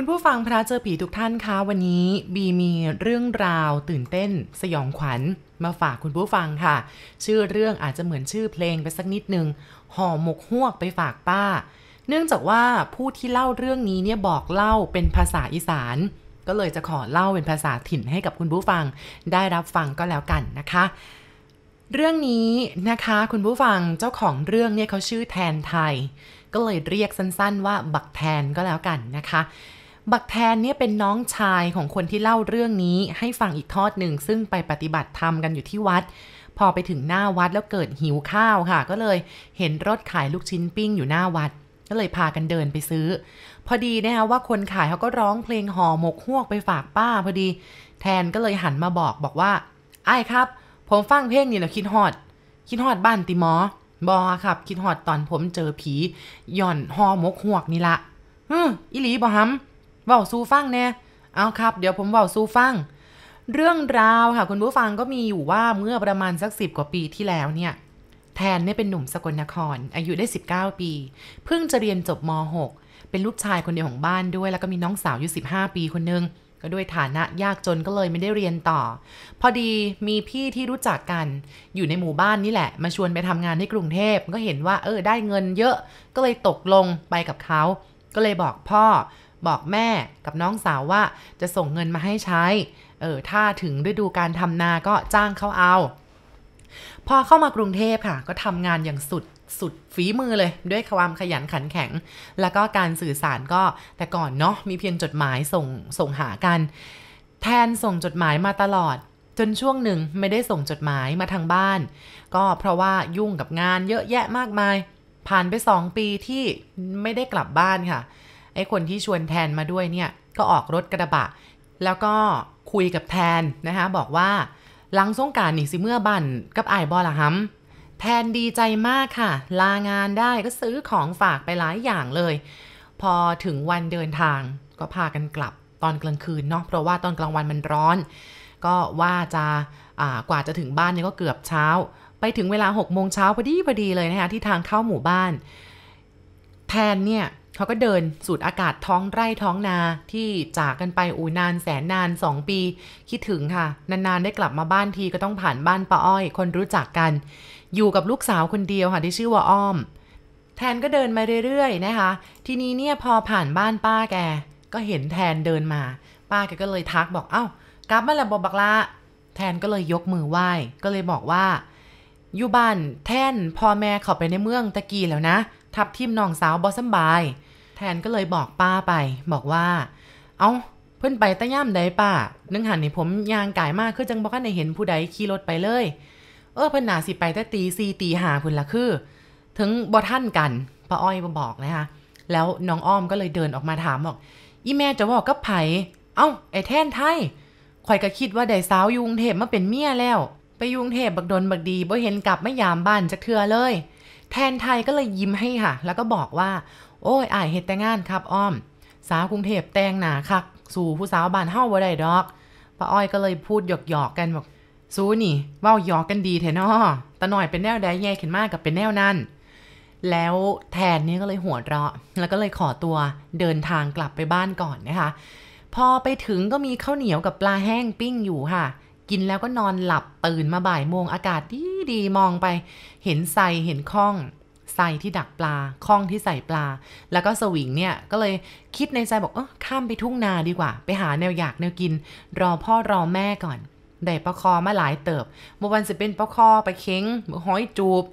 คุณผู้ฟังพระเจอผีทุกท่านคะวันนี้บีมีเรื่องราวตื่นเต้น สยองขวัญมาฝากคุณผู้ฟังค่ะ ชื่อเรื่องอาจจะเหมือนชื่อเพลงไปสักนิดนึงห่อหมกหวกไปฝากป้า เนื่องจากว่าผู้ที่เล่าเรื่องนี้เนี่ยบอกเล่าเป็นภาษาอีสาน ก็เลยจะขอเล่าเป็นภาษาถิ่นให้กับคุณผู้ฟัง ได้รับฟังก็แล้วกันนะคะ เรื่องนี้นะคะคุณผู้ฟังเจ้าของเรื่องเนี่ยเขาชื่อแทนไทย ก็เลยเรียกสั้นๆว่าบักแทนก็แล้วกันนะคะ บักแทนเนี่ยเป็นน้องชายของคนที่เล่าเรื่องนี้ให้ฟังอีกทอดหนึ่งซึ่งไปปฏิบัติธรรมกันอยู่ที่วัด พอไปถึงหน้าวัดแล้วเกิดหิวข้าวค่ะ ก็เลยเห็นรถขายลูกชิ้นปิ้งอยู่หน้าวัด ก็เลยพากันเดินไปซื้อ พอดีนะคะว่าคนขายเขาก็ร้องเพลงห่อหมกฮวกไปฝากป้า พอดี แทนก็เลยหันมาบอกบอกว่าไอ้ครับ ผมฟังเพลงนี่แล้วคิดฮอด คิดฮอดบ้านติมอบอครับ คิดฮอดตอนผมเจอผีหย่อนห่อหมกฮวกนี่ละฮึมอีหลีบอฮัม เว้าสู้ฟังแน่เอาครับ เดี๋ยวผมเว้าสู้ฟัง เรื่องราวค่ะคุณผู้ฟังก็มีอยู่ว่าเมื่อประมาณสักสิบกว่าปีที่แล้วเนี่ย แทนเนี่ยเป็นหนุ่มสกลนคร อายุได้ 19 ปี เพิ่งจะเรียนจบม .6 เป็นลูกชายคนเดียวของบ้านด้วย แล้วก็มีน้องสาวอายุ15 ปีคนนึงก็ด้วยฐานะยากจนก็เลยไม่ได้เรียนต่อ พอดีมีพี่ที่รู้จักกันอยู่ในหมู่บ้านนี่แหละ มาชวนไปทำงานที่กรุงเทพก็เห็นว่า เออได้เงินเยอะก็เลยตกลงไปกับเขา ก็เลยบอกพ่อ บอกแม่กับน้องสาวว่าจะส่งเงินมาให้ใช้ เออ ถ้าถึงฤดูการทำนาก็จ้างเขาเอา พอเข้ามากรุงเทพค่ะ ก็ทำงานอย่างสุดสุดฝีมือเลยด้วยความขยันขันแข็ง แล้วก็การสื่อสารก็แต่ก่อนเนาะมีเพียงจดหมายส่งส่งหากัน แทนส่งจดหมายมาตลอด จนช่วงหนึ่งไม่ได้ส่งจดหมายมาทางบ้าน ก็เพราะว่ายุ่งกับงานเยอะแยะมากมาย ผ่านไปสองปีที่ไม่ได้กลับบ้านค่ะ ไอ้คนที่ชวนแทนมาด้วยเนี่ยก็ออกรถกระบะ แล้วก็คุยกับแทนนะคะบอกว่าหลังสงการนี่สิเมื่อบันกับไอ้บอละฮัมแทนดีใจมากค่ะ ลางานได้ก็ซื้อของฝากไปหลายอย่างเลย พอถึงวันเดินทางก็พากันกลับตอนกลางคืนเนาะเพราะว่าตอนกลางวันมันร้อน ก็ว่าจะกว่าจะถึงบ้านเนี่ยก็เกือบเช้า ไปถึงเวลา6โมงเช้าพอดีพอดีเลยนะคะที่ทางเข้าหมู่บ้าน แทนเนี่ย เขาก็เดินสูดอากาศท้องไร่ท้องนาที่จากกันไปอูนานแสนนาน2ปี คิดถึงค่ะ นานๆได้กลับมาบ้านทีก็ต้องผ่านบ้านป้าอ้อย คนรู้จักกัน อยู่กับลูกสาวคนเดียวค่ะที่ชื่อว่าอ้อม แทนก็เดินมาเรื่อยๆนะคะ ทีนี้เนี่ยพอผ่านบ้านป้าแก ก็เห็นแทนเดินมา ป้าแกก็เลยทักบอกเอ้ากลับมาแล้วบอกบักละแทนก็เลยยกมือไหว้ก็เลยบอกว่าอยู่บ้านแทนพ่อแม่เขาไปในเมืองตะกี้แล้วนะ ทับทิมน้องสาวบอสบาย แทนก็เลยบอกป้าไป บอกว่า เอา้าเพิ่อนไปตะย่ำใดป้านึงหันนี่ผมยางกายมากคือจังบอกว่าในเห็นผู้ใดขี่รถไปเลย เออเพิ่อนหนาสิไปแต่ตีซีตีหาพุ่นละคือ ถึงบอท่านกันป้าอ้อยมาบอกนะคะแล้วน้องอ้อมก็เลยเดินออกมาถามบอกอีแม่จะบอกกับไผเอ้าไอ้แท่นไทยข่อยก็คิดว่าได้สาวยุงเทพมาเป็นเมียแล้ว ไปยุงเทพบักดนบักดีบ่เห็นกลับไม่ยามบ้านจักเทือเลย แทนไทยก็เลยยิ้มให้ค่ะ แล้วก็บอกว่า โอ้ยอายเฮ็ดแต่งานครับอ้อม สาวกรุงเทพแต่งหนาคัก สู่ผู้สาวบ้านเฮาบ่ได้ดอกป้าอ้อยก็เลยพูดหยอกๆกันบอกสู้นี่เว้าหยอกกันดีแท้นอตาหน่อยเป็นแนวใดแย่ขึ้นมากกับเป็นแนวนั้น แล้วแทนนี่ก็เลยหัวเราะ แล้วก็เลยขอตัวเดินทางกลับไปบ้านก่อนนะคะ พอไปถึงก็มีข้าวเหนียวกับปลาแห้งปิ้งอยู่ค่ะ กินแล้วก็นอนหลับตื่นมาบ่ายโมงอากาศดีดีมองไป เห็นไซเห็นข้อง ไซที่ดักปลาข้องที่ใส่ปลา แล้วก็สวิงเนี่ย ก็เลยคิดในใจบอกเออข้ามไปทุ่งนาดีกว่า ไปหาแนวอยากแนวกิน รอพ่อรอแม่ก่อนได้ปลาคอมาหลายเติบเมื่อวันจะเป็นปลาคอไปเค้งหอยจูบ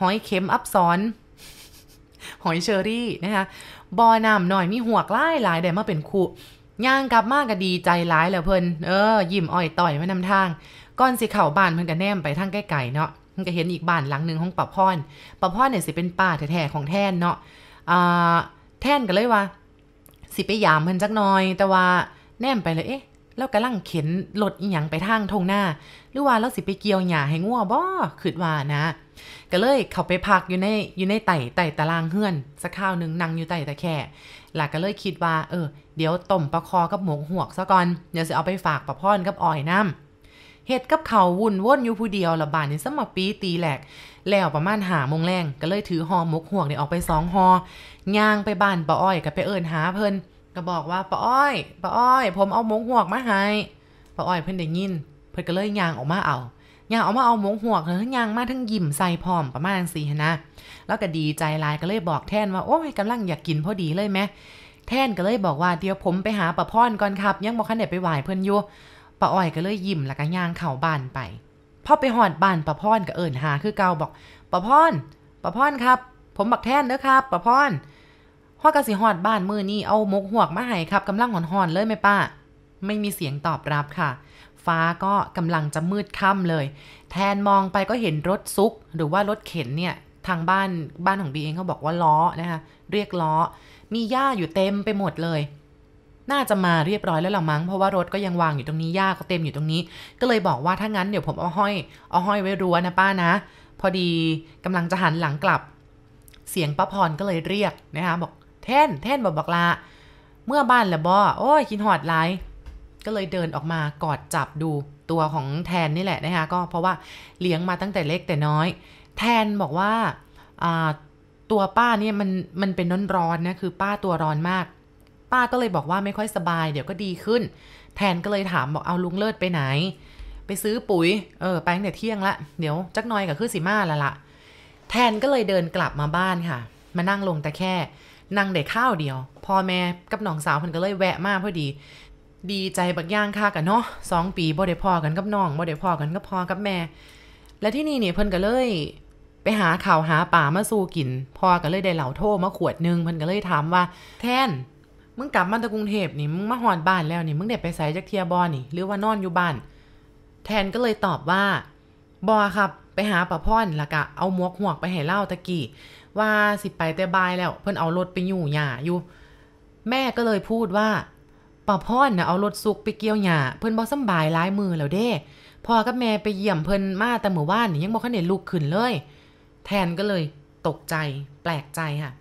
หอยเข็มอับซ้อน หอยเชอรี่นะคะบอน้ำหน่อยมีหัวกไล่หลายได้มาเป็นคู่ย่างกลับมากก็ดีใจร้ายแล้วเพิ่นเออยิ้มอ่อยต่อยมานำทาง ก้อนสิเข่าบานเพิ่นก็แนมไปทางใกล้ๆเนาะ ก็เห็นอีกบ้านหลังหนึ่งของป้าพรป้าพรเนี่ยสิเป็นป้าแท้ๆของแท่นเนาะอ่าแท่นก็เลยว่า สิไปยามเพิ่นจักหน่อย แต่ว่าแนมไปเลยเอ๊ะแล้วกำลังเข็นรถอีหยังไปทางทงหน้า หรือว่าเราสิไปเกี่ยวหญ้าให้งัวบ่คิดว่านะ ก็เลยเขาไปพักอยู่ในอยู่ในไต่ไต่ตารางเฮือนสักข้าวหนึ่งนั่งอยู่ไต่ตะแค่หลักก็เลยคิดว่า เออ เดี๋ยวต้มปลาคอกับหมกหวกซะก่อน เดี๋ยวจะเอาไปฝากปลาพ่อนกับอ่อยน้ำ เห็ดกับเขาวุ่นว่นอยู่ผู้เดียวละบานนี่สมปีตีแหลก แล้วประมาณหาโมงแรงก็เลยถือหอหมกห่วกเนี่ยออกไปสองหอย่างไปบ้านปลาอ้อยกับไปเอิญหาเพิ่นก็บอกว่าป้าอ้อยป้าอ้อย ผมเอามงห่วกมาให้ป้าอ้อยเพิ่นได้ยิน เพิ่นก็เลยยางออกมาเอายางออกมาเอามงห่วกเลยยางมาทั้งยิ้มใส่พร้อมประมาณสี่นะ แล้วก็ดีใจลายก็เลยบอกแทนว่าโอ้ยกำลังอยากกินพอดีเลยไหมแทนก็เลยบอกว่าเดี๋ยวผมไปหาป้าพรก่อนครับ ยังบอกขันเด็ไปไหวเพิ่นอยู่ ป้าอ้อยก็เลยยิ้มแล้วก็ย่างเข่าบ้านไปพอไปหอดบ้านป้าพรก็เอิ่นหาคือเกาบอกป้าพรป้าพรครับ ผมบักแทนเด้อครับป้าพรพ่อกสิหอดบ้านมือนี่เอามกหวกมาให้ครับกำลังหอนๆเลยไหมป้า ไม่มีเสียงตอบรับค่ะ ฟ้าก็กำลังจะมืดค่ำเลย แทนมองไปก็เห็นรถซุก หรือว่ารถเข็นเนี่ยทางบ้านบ้านของบีเองเขาบอกว่าล้อนะคะเรียกล้อ มีหญ้าอยู่เต็มไปหมดเลย น่าจะมาเรียบร้อยแล้วละมั้งเพราะว่ารถก็ยังวางอยู่ตรงนี้หญ้าก็เต็มอยู่ตรงนี้ ก็เลยบอกว่าถ้างั้นเดี๋ยวผมเอาห้อยเอาห้อยไว้รั้วนะป้านะ พอดีกำลังจะหันหลังกลับ เสียงป้าพรก็เลยเรียกนะคะบอกแท่นแท่นบอกบอกลาเมื่อบ้านละบอโอ้ยกินหอดไรก็เลยเดินออกมากอดจับดูตัวของแทนนี่แหละนะคะก็เพราะว่าเลี้ยงมาตั้งแต่เล็กแต่น้อย แทนบอกว่าตัวป้าเนี่ยมันมันเป็นน้อนร้อนนะคือป้าตัวร้อนมาก ป้าก็เลยบอกว่าไม่ค่อยสบาย เดี๋ยวก็ดีขึ้น แทนก็เลยถามบอกเอาลุงเลิศไปไหน ไปซื้อปุ๋ย เออไปตั้งแต่เที่ยงละ เดี๋ยวจักน่อยกับคือสีมาละละ แทนก็เลยเดินกลับมาบ้านค่ะ มานั่งลงแต่แค่นั่งได้ข้าวเดียว พ่อแม่กับน้องสาวเพิ่นก็เลยแวะมาพอดี ดีใจบักย่างค่ากันเนาะสองปีบ่ได้พ่อกันกับน้องบ่ได้พ่อกันกับพ่อกับแม่ และที่นี่เนี่ยเพิ่นก็เลยไปหาข่าวหาป่ามาสู้กิน พ่อก็เลยได้เหล่าโทมาขวดนึงเพิ่นก็เลยถามว่า แทน มึงกลับมาจากกรุงเทพนี่มึงมาหอนบ้านแล้วนี่มึงเด็ดไปใส่จักเทียบอนี่ หรือว่านอนอยู่บ้าน แทนก็เลยตอบว่าบอครับ ไปหาป้าพ่อนล้วก็เอาหมวกหวกไปให้เล่าตะกี้ว่าสิไปแต่บายแล้ว เพิ่นเอารถไปอยู่หญ้าอยู่ แม่ก็เลยพูดว่าป้าพ่อนนะเอารถซุกไปเกี่ยวหญ้าเพิ่นบ่สบายหลายมือแล้วเด้พ่อกับแม่ไปเยี่ยมเพิ่นมาแต่เมื่อวานนี่ยังบ่คันได้ลุกขึ้นเลย แทนก็เลยตกใจ แปลกใจค่ะ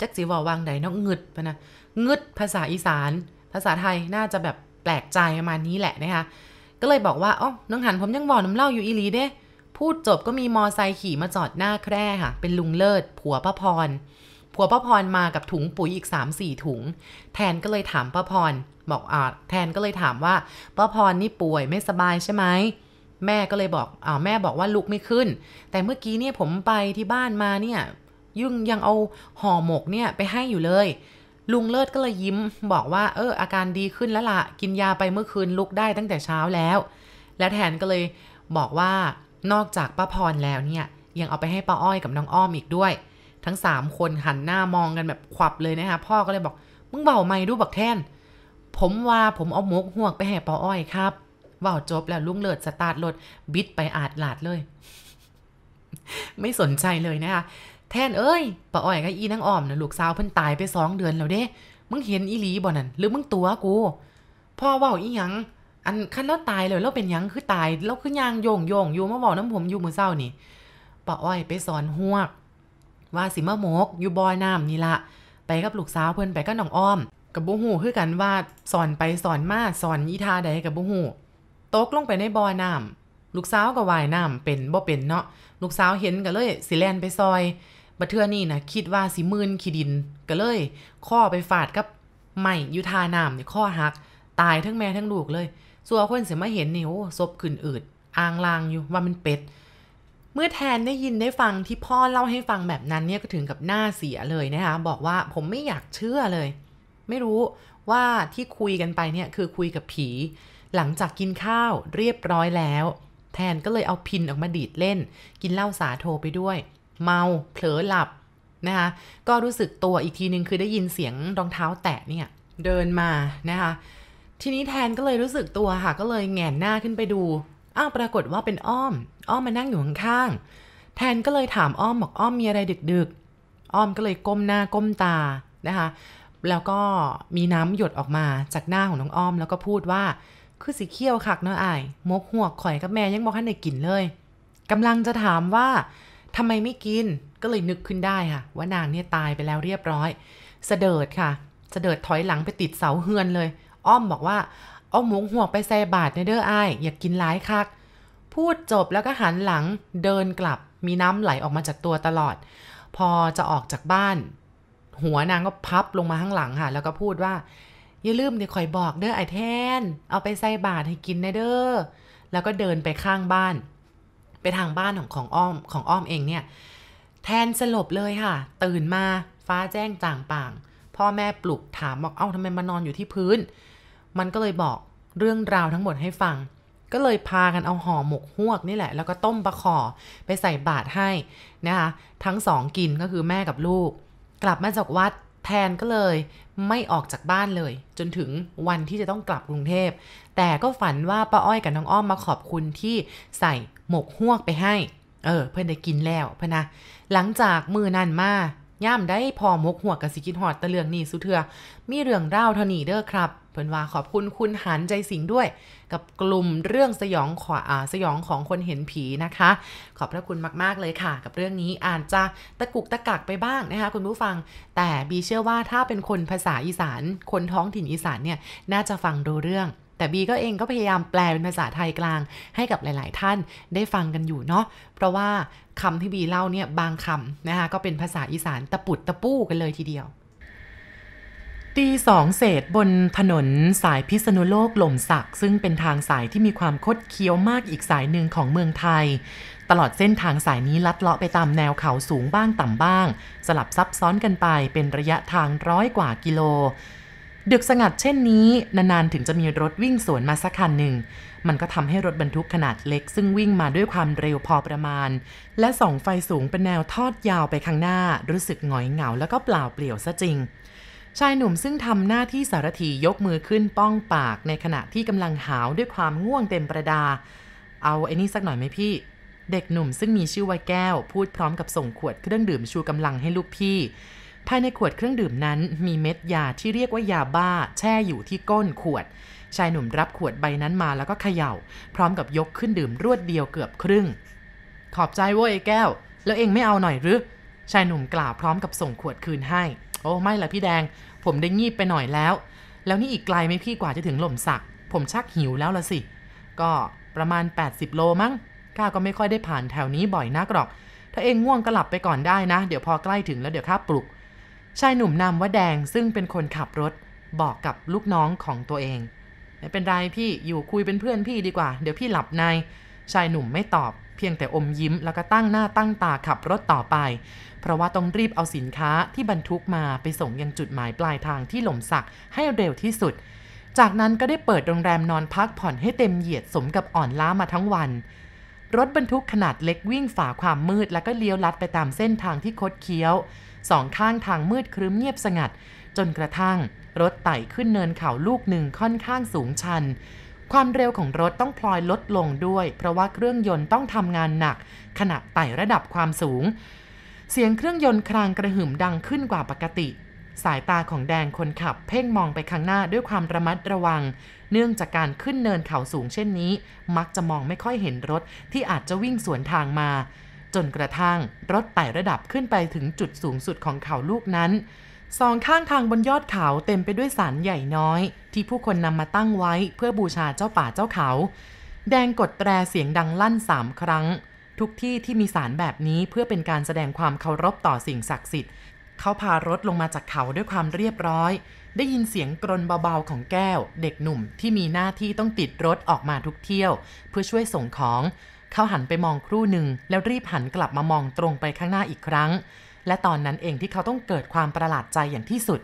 จักสิว่าวางใดน้องงึดปะนะงึดภาษาอีสาน ภาษาไทยน่าจะแบบแปลกใจประมาณนี้แหละนะคะก็เลยบอกว่าอ๋อน้องหันผมยังบอกน้ำเล่าอยู่อีลีเด้พูดจบก็มีมอไซค์ขี่มาจอดหน้าแคร่ค่ะ เป็นลุงเลิศ ผัวป้าพร ผัวป้าพรมากับถุงปุ๋ยอีก 3 4 ถุง แทนก็เลยถามป้าพร บอกอ่าแทนก็เลยถามว่าป้าพรนี่ป่วยไม่สบายใช่ไหม แม่ก็เลยบอกอ่าแม่บอกว่าลุกไม่ขึ้น แต่เมื่อกี้เนี่ยผมไปที่บ้านมาเนี่ย ยุ่งยังเอาห่อหมกเนี่ยไปให้อยู่เลย ลุงเลิศก็เลยยิ้มบอกว่าเอออาการดีขึ้นแล้วละ่ะ กินยาไปเมื่อคืนลุกได้ตั้งแต่เช้าแล้ว และแทนก็เลยบอกว่านอกจากป้าพรแล้วเนี่ยยังเอาไปให้ป้าอ้อยกับน้องอ้อมอีกด้วย ทั้งสามคนหันหน้ามองกันแบบขวับเลยนะคะพ่อก็เลยบอกมึงเบาไม่ดูบักแทน ผมว่าผมเอาหมกหวกไปให้ป้าอ้อยครับว่าจบแล้วลุงเลิศสตาร์ทรถบิดไปอาดหลาดเลย ไม่สนใจเลยนะคะ แทนเอ้ยป้าอ้อยกับอีนังอ้อมนะลูกสาวเพิ่นตายไปสองเดือนแล้วเด้ มึงเห็นอีหลีบ่นั่นหรือมึงตัวกูพ่อว่าอีหยังอันคันแล้วตายเลยแล้วเป็นยังคือตายแล้วคือยางโยงโยงอยู่มาบอกน้ำผมอยู่มือเศร้านี่ป้าอ้อยไปสอนหวก ว่าสิมาหมกอยู่บอยน้ำนี่ละไปกับลูกสาวเพิ่นไปกับน้องอ้อม กับบุหูคือกันว่าสอนไปสอนมาสอนยีทาใดกับบุหูตกลงไปในบอยน้ำลูกสาวก็ว่ายน้ำเป็นบ่เป็นเนาะลูกสาวเห็นก็เลยสิแลนไปซอย บัเทือนี่นะคิดว่าสิมืนขีดินก็เลยข้อไปฟาดกับใหม่ยุทาน้ำเนี่ยข้อหัก ตายทั้งแม่ทั้งลูกเลยส่วนคนเสียมาเห็นนี่โอ้ศพขึ้นอืดอ่างลางอยู่ว่ามันเป็ด เมื่อแทนได้ยินได้ฟังที่พ่อเล่าให้ฟังแบบนั้นเนี่ยก็ถึงกับหน้าเสียเลยนะคะบอกว่าผมไม่อยากเชื่อเลย ไม่รู้ว่าที่คุยกันไปเนี่ยคือคุยกับผี หลังจากกินข้าวเรียบร้อยแล้ว แทนก็เลยเอาพินออกมาดีดเล่น กินเหล้าสาโทไปด้วย เมาเผลอหลับนะคะก็รู้สึกตัวอีกทีนึงคือได้ยินเสียงรองเท้าแตะเนี่ยเดินมานะคะทีนี้แทนก็เลยรู้สึกตัวค่ะ ก็เลยแงนหน้าขึ้นไปดูอ้าวปรากฏว่าเป็นอ้อม อ้อมมานั่งอยู่ข้างๆแทนก็เลยถามอ้อมบอกอ้อมมีอะไรดึกๆ อ้อมก็เลยก้มหน้าก้มตานะคะแล้วก็มีน้ำหยดออกมาจากหน้าของน้องอ้อม แล้วก็พูดว่าคือสีเขี้ยวคักเนาะไอ้มกหัวข่อยกับแม่ยังบอกให้ได้กินเลยกำลังจะถามว่า ทำไมไม่กินก็เลยนึกขึ้นได้ค่ะ ว่านางเนี่ยตายไปแล้วเรียบร้อย เสดิร์ดค่ะ เสดิร์ดถอยหลังไปติดเสาเฮือนเลย อ้อมบอกว่า เอาหมูหัวไปใส่บาทในเด้อไออย่ากกินหลายคัก พูดจบแล้วก็หันหลังเดินกลับ มีน้ำไหลออกมาจากตัวตลอด พอจะออกจากบ้าน หัวนางก็พับลงมาข้างหลังค่ะ แล้วก็พูดว่าอย่าลืมเดี๋ยวคอยบอกเด้อไอแทน เอาไปใส่บาตรให้กินนะเด้อ แล้วก็เดินไปข้างบ้าน ไปทางบ้านของของอ้อมของอ้อมเองเนี่ย แทนสลบเลยค่ะ ตื่นมาฟ้าแจ้งจ่างป่าง พ่อแม่ปลุกถามบอกเอ้าทำไมมานอนอยู่ที่พื้น มันก็เลยบอกเรื่องราวทั้งหมดให้ฟัง ก็เลยพากันเอาห่อหมกฮวกนี่แหละ แล้วก็ต้มปลาขอไปใส่บาตรให้นะคะทั้งสองกินก็คือแม่กับลูก กลับมาจากวัด แทนก็เลยไม่ออกจากบ้านเลย จนถึงวันที่จะต้องกลับกรุงเทพ แต่ก็ฝันว่าป้าอ้อยกับน้องอ้อมมาขอบคุณที่ใส่หมกฮวกไปให้ เออ เพื่อนได้กินแล้วเพะนะ หลังจากมือนั่นมาย่ามได้พอมกหัวกับสิกินหอดตะเลืองนี่สุเถือ มีเรื่องเล่าเท่านี้เด้อครับ เพิ่นว่าขอบคุณคุณหันใจสิงด้วย กับกลุ่มเรื่องสยองขวาสยองของคนเห็นผีนะคะ ขอบพระคุณมากๆเลยค่ะ กับเรื่องนี้อาจจะตะกุกตะกักไปบ้างนะคะคุณผู้ฟัง แต่บีเชื่อว่าถ้าเป็นคนภาษาอีสาน คนท้องถิ่นอีสานเนี่ยน่าจะฟังดูเรื่องแต่บีก็เองก็พยายามแปลเป็นภาษาไทยกลางให้กับหลาย ๆ ท่านได้ฟังกันอยู่เนาะ เพราะว่าคำที่บีเล่าเนี่ยบางคำนะคะก็เป็นภาษาอีสานตะปุดตะปู้กันเลยทีเดียว ตีสองเศษบนถนนสายพิษณุโลกหล่มสัก ซึ่งเป็นทางสายที่มีความคดเคี้ยวมากอีกสายหนึ่งของเมืองไทย ตลอดเส้นทางสายนี้ลัดเลาะไปตามแนวเขาสูงบ้างต่ำบ้าง สลับซับซ้อนกันไปเป็นระยะทางร้อยกว่ากิโล ดึกสงัดเช่นนี้ นานๆ ถึงจะมีรถวิ่งสวนมาสักคันหนึ่ง มันก็ทำให้รถบรรทุกขนาดเล็ก ซึ่งวิ่งมาด้วยความเร็วพอประมาณ และส่องไฟสูงเป็นแนวทอดยาวไปข้างหน้า รู้สึกหงอยเหงาแล้วก็เปล่าเปลี่ยวซะจริง ชายหนุ่มซึ่งทำหน้าที่สารถียกมือขึ้นป้องปากในขณะที่กำลังหาวด้วยความง่วงเต็มประดา เอาไอ้นี่สักหน่อยไหมพี่ เด็กหนุ่มซึ่งมีชื่อว่าแก้ว พูดพร้อมกับส่งขวดเครื่องดื่มชูกำลังให้ลูกพี่ ภายในขวดเครื่องดื่มนั้น มีเม็ดยาที่เรียกว่ายาบ้า แช่อยู่ที่ก้นขวด ชายหนุ่มรับขวดใบนั้นมาแล้วก็เขย่า พร้อมกับยกขึ้นดื่มรวดเดียวเกือบครึ่ง ขอบใจเว้ยไอ้แก้ว แล้วเองไม่เอาหน่อยหรือชายหนุ่มกล่าวพร้อมกับส่งขวดคืนให้ โอ้ไม่ละพี่แดง ผมได้งีบไปหน่อยแล้ว แล้วนี่อีกไกลไหมพี่กว่าจะถึงหล่มสัก ผมชักหิวแล้วละสิ ก็ประมาณ 80 โลมั้งข้าก็ไม่ค่อยได้ผ่านแถวนี้บ่อยนักหรอก ถ้าเองง่วงก็หลับไปก่อนได้นะ เดี๋ยวพอใกล้ถึงแล้วเดี๋ยวข้าปลุก ชายหนุ่มนำว่าแดงซึ่งเป็นคนขับรถบอกกับลูกน้องของตัวเองไม่เป็นไรพี่อยู่คุยเป็นเพื่อนพี่ดีกว่า เดี๋ยวพี่หลับใน ชายหนุ่มไม่ตอบ เพียงแต่อมยิ้มแล้วก็ตั้งหน้าตั้งตาขับรถต่อไป เพราะว่าต้องรีบเอาสินค้าที่บรรทุกมาไปส่งยังจุดหมายปลายทางที่หล่มสักให้เร็วที่สุด จากนั้นก็ได้เปิดโรงแรมนอนพักผ่อนให้เต็มเหยียดสมกับอ่อนล้ามาทั้งวัน รถบรรทุกขนาดเล็กวิ่งฝ่าความมืดแล้วก็เลี้ยวลัดไปตามเส้นทางที่คดเคี้ยวสองข้างทางมืดครึ้มเงียบสงัด จนกระทั่ง รถไต่ขึ้นเนินเขาลูกหนึ่งค่อนข้างสูงชัน ความเร็วของรถต้องพลอยลดลงด้วย เพราะว่าเครื่องยนต์ต้องทำงานหนัก ขณะไต่ระดับความสูง เสียงเครื่องยนต์ครางกระหึ่มดังขึ้นกว่าปกติ สายตาของแดงคนขับ เพ่งมองไปข้างหน้าด้วยความระมัดระวัง เนื่องจากการขึ้นเนินเขาสูงเช่นนี้ มักจะมองไม่ค่อยเห็นรถที่อาจจะวิ่งสวนทางมา จนกระทั่งรถไต่ระดับขึ้นไปถึงจุดสูงสุดของเขาลูกนั้น สองข้างทางบนยอดเขาเต็มไปด้วยสารใหญ่น้อย ที่ผู้คนนำมาตั้งไว้เพื่อบูชาเจ้าป่าเจ้าเขา แดงกดแตรเสียงดังลั่นสามครั้ง ทุกที่ที่มีสารแบบนี้เพื่อเป็นการแสดงความเคารพต่อสิ่งศักดิ์สิทธิ์ เขาพารถลงมาจากเขาด้วยความเรียบร้อย ได้ยินเสียงกรนเบาๆของแก้ว เด็กหนุ่มที่มีหน้าที่ต้องติดรถออกมาทุกเที่ยว เพื่อช่วยส่งของ เขาหันไปมองครู่หนึ่งแล้วรีบหันกลับมามองตรงไปข้างหน้าอีกครั้ง และตอนนั้นเองที่เขาต้องเกิดความประหลาดใจอย่างที่สุด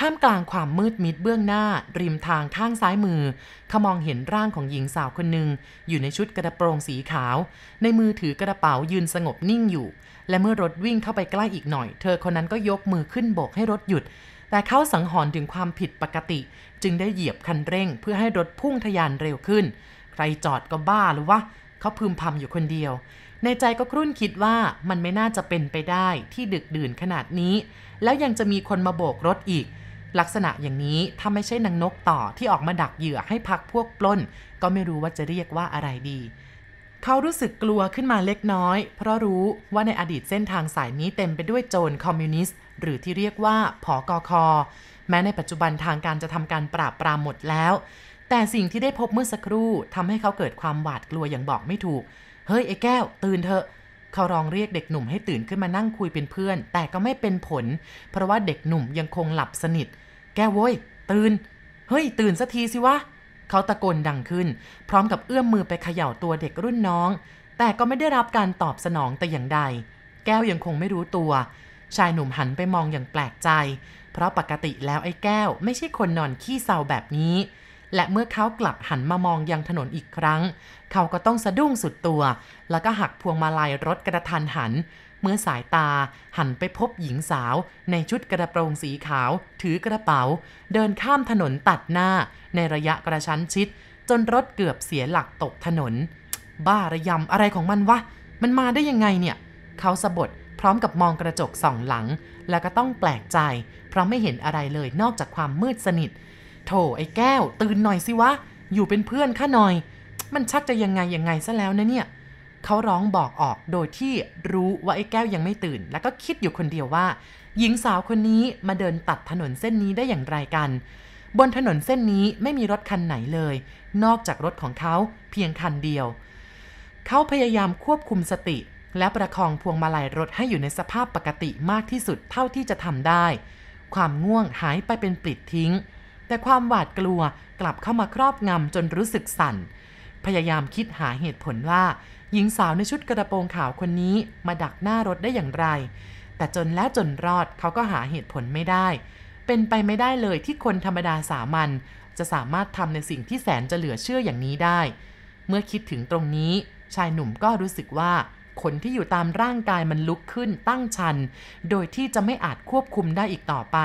ท่ามกลางความมืดมิดเบื้องหน้า ริมทางข้างซ้ายมือเขามองเห็นร่างของหญิงสาวคนหนึ่งอยู่ในชุดกระโปรงสีขาว ในมือถือกระเป๋ายืนสงบนิ่งอยู่ และเมื่อรถวิ่งเข้าไปใกล้อีกหน่อย เธอคนนั้นก็ยกมือขึ้นโบกให้รถหยุด แต่เขาสังหรณ์ถึงความผิดปกติ จึงได้เหยียบคันเร่ง เพื่อให้รถพุ่งทะยานเร็วขึ้น ใครจอดก็บ้าหรือวะเขาพึมพำอยู่คนเดียว ในใจก็ครุ่นคิดว่ามันไม่น่าจะเป็นไปได้ที่ดึกดื่นขนาดนี้ แล้วยังจะมีคนมาโบกรถอีก ลักษณะอย่างนี้ถ้าไม่ใช่นางนกต่อที่ออกมาดักเหยื่อให้พักพวกปล้น ก็ไม่รู้ว่าจะเรียกว่าอะไรดี เขารู้สึกกลัวขึ้นมาเล็กน้อย เพราะรู้ว่าในอดีตเส้นทางสายนี้เต็มไปด้วยโจรคอมมิวนิสต์หรือที่เรียกว่าผอกอคอแม้ในปัจจุบันทางการจะทำการปราบปรามหมดแล้ว แต่สิ่งที่ได้พบเมื่อสักครู่ทำให้เขาเกิดความหวาดกลัวอย่างบอกไม่ถูก ฮ้ยไอ้แก้ว ตื่นเถอะเขาร้องเรียกเด็กหนุ่มให้ตื่นขึ้นมานั่งคุยเป็นเพื่อน แต่ก็ไม่เป็นผล เพราะว่าเด็กหนุ่มยังคงหลับสนิท แก้วโว้ยตื่น เฮ้ย ตื่นสักทีสิวะเขาตะโกนดังขึ้น พร้อมกับเอื้อมมือไปเขย่าตัวเด็กรุ่นน้อง แต่ก็ไม่ได้รับการตอบสนองแต่อย่างใด แก้วยังคงไม่รู้ตัว ชายหนุ่มหันไปมองอย่างแปลกใจ เพราะปกติแล้วไอ้แก้ว ไม่ใช่คนนอนขี้เศร้าแบบนี้ และเมื่อเขากลับหันมามองยังถนนอีกครั้ง เขาก็ต้องสะดุ้งสุดตัว แล้วก็หักพวงมาลัยรถกระทันหัน เมื่อสายตาหันไปพบหญิงสาว ในชุดกระโปรงสีขาว ถือกระเป๋า เดินข้ามถนนตัดหน้า ในระยะกระชั้นชิด จนรถเกือบเสียหลักตกถนน บ้าระยำอะไรของมันวะ มันมาได้ยังไงเนี่ย เขาสะบดพร้อมกับมองกระจกส่องหลัง แล้วก็ต้องแปลกใจ เพราะไม่เห็นอะไรเลยนอกจากความมืดสนิท ถไอ้แก้ว ตื่นหน่อยสิวะ อยู่เป็นเพื่อนข้าหน่อย มันชักจะยังไงยังไงซะแล้วนะเนี่ยเขาร้องบอกออกโดยที่รู้ว่าไอ้แก้วยังไม่ตื่น แล้วก็คิดอยู่คนเดียวว่า หญิงสาวคนนี้มาเดินตัดถนนเส้นนี้ได้อย่างไรกัน บนถนนเส้นนี้ไม่มีรถคันไหนเลย นอกจากรถของเขาเพียงคันเดียว เขาพยายามควบคุมสติ และประคองพวงมาลัยรถให้อยู่ในสภาพปกติมากที่สุดเท่าที่จะทำได้ ความง่วงหายไปเป็นปลิดทิ้ง แต่ความหวาดกลัวกลับเข้ามาครอบงำจนรู้สึกสั่น พยายามคิดหาเหตุผลว่า หญิงสาวในชุดกระโปรงขาวคนนี้มาดักหน้ารถได้อย่างไร แต่จนแล้วจนรอดเขาก็หาเหตุผลไม่ได้ เป็นไปไม่ได้เลยที่คนธรรมดาสามัญจะสามารถทำในสิ่งที่แสนจะเหลือเชื่ออย่างนี้ได้ เมื่อคิดถึงตรงนี้ชายหนุ่มก็รู้สึกว่าขนที่อยู่ตามร่างกายมันลุกขึ้นตั้งชัน โดยที่จะไม่อาจควบคุมได้อีกต่อไป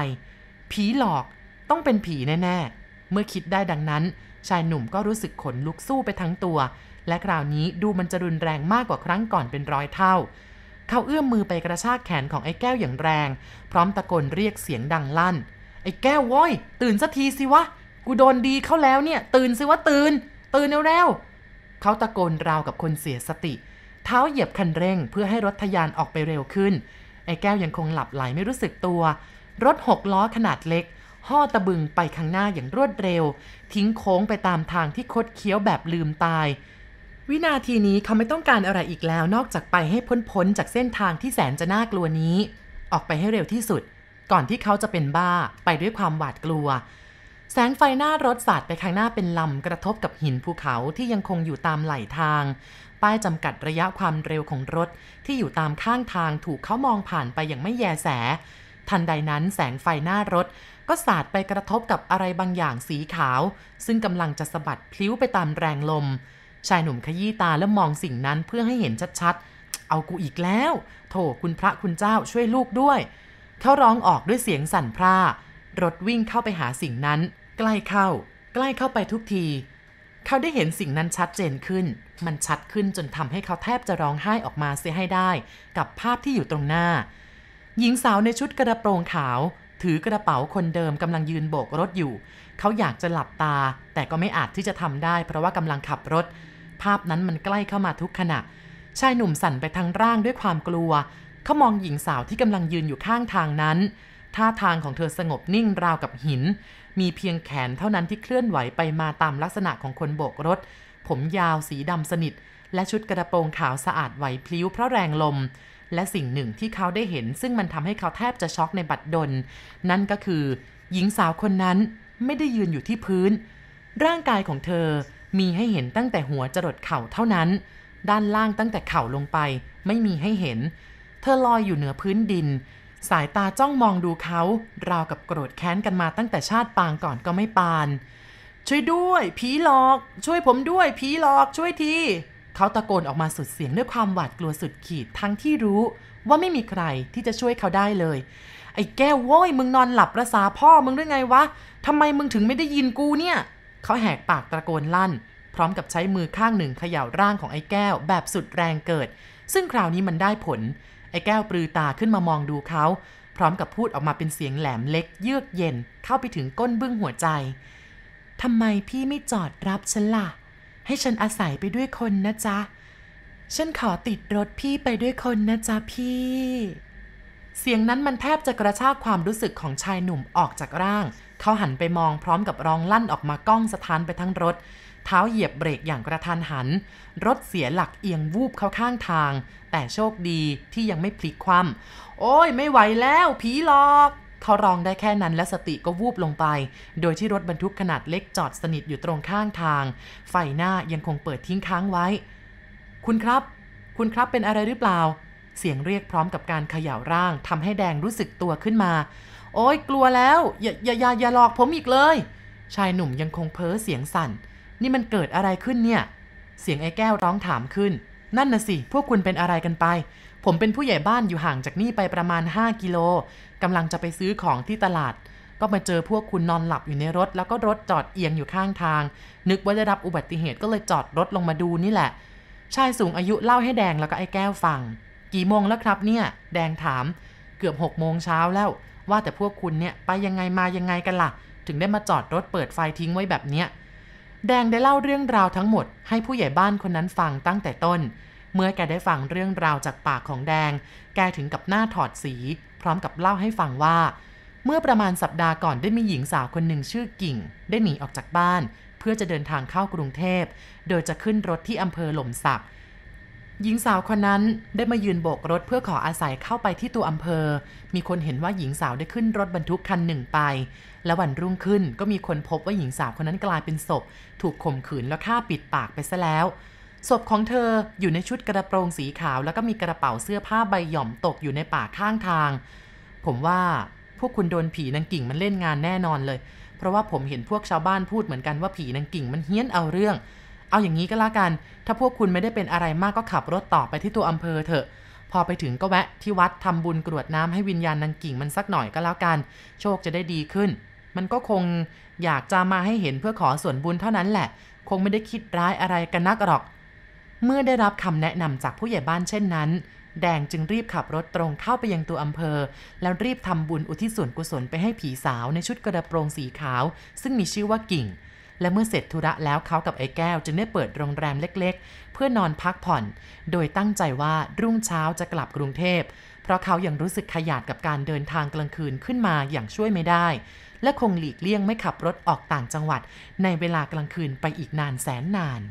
ผีหลอก ต้องเป็นผีแน่ๆ เมื่อคิดได้ดังนั้น ชายหนุ่มก็รู้สึกขนลุกสู้ไปทั้งตัว และคราวนี้ดูมันจะรุนแรงมากกว่าครั้งก่อนเป็นร้อยเท่า เขาเอื้อมมือไปกระชากแขนของไอ้แก้วอย่างแรง พร้อมตะโกนเรียกเสียงดังลั่น ไอ้แก้วว้ยตื่นสักทีสิวะ กูโดนดีเข้าแล้วเนี่ย ตื่นสิวะตื่น ตื่นเร็วๆเขาตะโกนราวกับคนเสียสติ เท้าเหยียบคันเร่ง เพื่อให้รถทยานออกไปเร็วขึ้น ไอ้แก้วยังคงหลับไหลไม่รู้สึกตัว รถหกล้อขนาดเล็ก ห่อตะบึงไปข้างหน้าอย่างรวดเร็ว ทิ้งโค้งไปตามทางที่คดเคี้ยวแบบลืมตาย วินาทีนี้เขาไม่ต้องการอะไรอีกแล้วนอกจากไปให้พ้นๆจากเส้นทางที่แสนจะน่ากลัวนี้ ออกไปให้เร็วที่สุด ก่อนที่เขาจะเป็นบ้าไปด้วยความหวาดกลัว แสงไฟหน้ารถสาดไปข้างหน้าเป็นลำกระทบกับหินภูเขาที่ยังคงอยู่ตามไหลทาง ป้ายจำกัดระยะความเร็วของรถที่อยู่ตามข้างทางถูกเขามองผ่านไปอย่างไม่แยแส ทันใดนั้นแสงไฟหน้ารถ ก็สาดไปกระทบกับอะไรบางอย่างสีขาว ซึ่งกำลังจะสะบัดพลิ้วไปตามแรงลม ชายหนุ่มขยี้ตาแล้วมองสิ่งนั้นเพื่อให้เห็นชัดๆ เอากูอีกแล้ว โถคุณพระคุณเจ้าช่วยลูกด้วย เขาร้องออกด้วยเสียงสั่นพร่ารถวิ่งเข้าไปหาสิ่งนั้น ใกล้เข้า ใกล้เข้าไปทุกที เขาได้เห็นสิ่งนั้นชัดเจนขึ้น มันชัดขึ้นจนทำให้เขาแทบจะร้องไห้ออกมาเสียให้ได้ กับภาพที่อยู่ตรงหน้า หญิงสาวในชุดกระโปรงขาว ถือกระเป๋าคนเดิมกำลังยืนโบกรถอยู่ เขาอยากจะหลับตา แต่ก็ไม่อาจที่จะทำได้ เพราะว่ากำลังขับรถ ภาพนั้นมันใกล้เข้ามาทุกขณะ ชายหนุ่มสั่นไปทางร่างด้วยความกลัว เขามองหญิงสาวที่กำลังยืนอยู่ข้างทางนั้น ท่าทางของเธอสงบนิ่งราวกับหิน มีเพียงแขนเท่านั้นที่เคลื่อนไหวไปมาตามลักษณะของคนโบกรถ ผมยาวสีดำสนิท และชุดกระโปรงขาวสะอาดไหวพลิ้วเพราะแรงลม และสิ่งหนึ่งที่เขาได้เห็น ซึ่งมันทำให้เขาแทบจะช็อกในบัดดล นั่นก็คือ หญิงสาวคนนั้นไม่ได้ยืนอยู่ที่พื้น ร่างกายของเธอมีให้เห็นตั้งแต่หัวจรดเข่าเท่านั้น ด้านล่างตั้งแต่เข่าลงไป ไม่มีให้เห็น เธอลอยอยู่เหนือพื้นดิน สายตาจ้องมองดูเขา ราวกับโกรธแค้นกันมาตั้งแต่ชาติปางก่อนก็ไม่ปาน ช่วยด้วย ผีหลอก ช่วยผมด้วย ผีหลอกช่วยที เขาตะโกนออกมาสุดเสียงด้วยความหวาดกลัวสุดขีดทั้งที่รู้ว่าไม่มีใครที่จะช่วยเขาได้เลย ไอ้แก้วโว้ยมึงนอนหลับประสาพ่อมึงด้วยไงวะทำไมมึงถึงไม่ได้ยินกูเนี่ยเขาแหกปากตะโกนลั่น พร้อมกับใช้มือข้างหนึ่งเขย่าร่างของไอ้แก้วแบบสุดแรงเกิด ซึ่งคราวนี้มันได้ผล ไอ้แก้วปรือตาขึ้นมามองดูเขาพร้อมกับพูดออกมาเป็นเสียงแหลมเล็กเยือกเย็นเข้าไปถึงก้นบึ้งหัวใจทำไมพี่ไม่จอดรับฉันล่ะ ให้ฉันอาศัยไปด้วยคนนะจ๊ะ ฉันขอติดรถพี่ไปด้วยคนนะจ๊ะพี่ เสียงนั้นมันแทบจะกระชากความรู้สึกของชายหนุ่มออกจากร่าง เขาหันไปมองพร้อมกับร้องลั่นออกมาก้องสะท้านไปทั้งรถ เท้าเหยียบเบรกอย่างกระทันหัน รถเสียหลักเอียงวูบเข้าข้างทาง แต่โชคดีที่ยังไม่พลิกคว่ำโอ้ยไม่ไหวแล้วผีหลอก เขาร้องได้แค่นั้นและสติก็วูบลงไป โดยที่รถบรรทุกขนาดเล็กจอดสนิทอยู่ตรงข้างทาง ไฟหน้ายังคงเปิดทิ้งค้างไว้ คุณครับ คุณครับเป็นอะไรหรือเปล่า เสียงเรียกพร้อมกับการเขย่าร่างทำให้แดงรู้สึกตัวขึ้นมา โอ้ยกลัวแล้ว อย่าอย่าอย่าอย่าหลอกผมอีกเลย ชายหนุ่มยังคงเพ้อเสียงสั่น นี่มันเกิดอะไรขึ้นเนี่ย เสียงไอ้แก้วร้องถามขึ้น นั่นน่ะสิ พวกคุณเป็นอะไรกันไป ผมเป็นผู้ใหญ่บ้านอยู่ห่างจากนี่ไปประมาณ 5 กิโลกำลังจะไปซื้อของที่ตลาด ก็มาเจอพวกคุณนอนหลับอยู่ในรถ แล้วก็รถจอดเอียงอยู่ข้างทาง นึกว่าได้รับอุบัติเหตุก็เลยจอดรถลงมาดูนี่แหละ ชายสูงอายุเล่าให้แดงแล้วก็ไอ้แก้วฟัง กี่โมงแล้วครับเนี่ย แดงถาม เกือบ6โมงเช้าแล้ว ว่าแต่พวกคุณเนี่ยไปยังไงมายังไงกันล่ะ ถึงได้มาจอดรถเปิดไฟทิ้งไว้แบบเนี้ยแดงได้เล่าเรื่องราวทั้งหมดให้ผู้ใหญ่บ้านคนนั้นฟังตั้งแต่ต้น เมื่อแกได้ฟังเรื่องราวจากปากของแดง แกถึงกับหน้าถอดสี พร้อมกับเล่าให้ฟังว่า เมื่อประมาณสัปดาห์ก่อนได้มีหญิงสาวคนหนึ่งชื่อกิ่ง ได้หนีออกจากบ้าน เพื่อจะเดินทางเข้ากรุงเทพ โดยจะขึ้นรถที่อำเภอหล่มสักหญิงสาวคนนั้นได้มายืนโบกรถเพื่อขออาศัยเข้าไปที่ตัวอำเภอ มีคนเห็นว่าหญิงสาวได้ขึ้นรถบรรทุกคันหนึ่งไป และวันรุ่งขึ้นก็มีคนพบว่าหญิงสาวคนนั้นกลายเป็นศพ ถูกข่มขืนแล้วฆ่าปิดปากไปซะแล้ว ศพของเธออยู่ในชุดกระโปรงสีขาวแล้วก็มีกระเป๋าเสื้อผ้าใบหย่อมตกอยู่ในป่าข้างทาง ผมว่าพวกคุณโดนผีนางกิ่งมันเล่นงานแน่นอนเลย เพราะว่าผมเห็นพวกชาวบ้านพูดเหมือนกันว่าผีนางกิ่งมันเฮี้ยนเอาเรื่อง เอาอย่างนี้ก็แล้วกัน ถ้าพวกคุณไม่ได้เป็นอะไรมากก็ขับรถต่อไปที่ตัวอำเภอเถอะ พอไปถึงก็แวะที่วัดทำบุญกรวดน้ำให้วิญญาณนางกิ่งมันสักหน่อยก็แล้วกัน โชคจะได้ดีขึ้น มันก็คงอยากจะมาให้เห็นเพื่อขอส่วนบุญเท่านั้นแหละ คงไม่ได้คิดร้ายอะไรกันนักหรอก เมื่อได้รับคำแนะนำจากผู้ใหญ่บ้านเช่นนั้น แดงจึงรีบขับรถตรงเข้าไปยังตัวอำเภอ แล้วรีบทำบุญอุทิศส่วนกุศลไปให้ผีสาวในชุดกระโปรงสีขาว ซึ่งมีชื่อว่ากิ่ง และเมื่อเสร็จธุระแล้วเขากับไอ้แก้ว จึงได้เปิดโรงแรมเล็กๆ เพื่อนอนพักผ่อน โดยตั้งใจว่ารุ่งเช้าจะกลับกรุงเทพ เพราะเขายังรู้สึกขยาดกับการเดินทางกลางคืนขึ้นมาอย่างช่วยไม่ได้ และคงหลีกเลี่ยงไม่ขับรถออกต่างจังหวัด ในเวลากลางคืนไปอีกนานแสนนาน